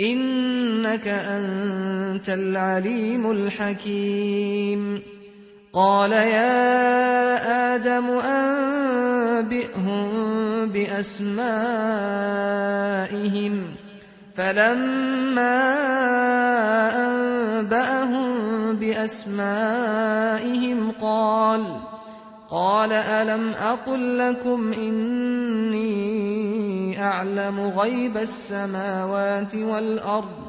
إنك أنت العليم الحكيم. قال يا آدم أنبئهم بأسمائهم. فلما أنبأهم بأسمائهم قال قال ألم أقل لكم إني أعلم غيب السماوات والأرض.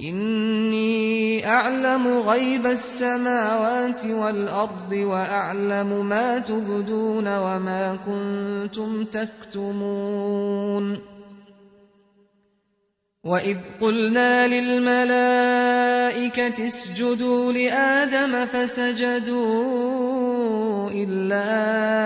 إني أعلم غيب السماوات والأرض وأعلم ما تبدون وما كنتم تكتمون. وإذ قلنا للملائكة اسجدوا لآدم فسجدوا إلا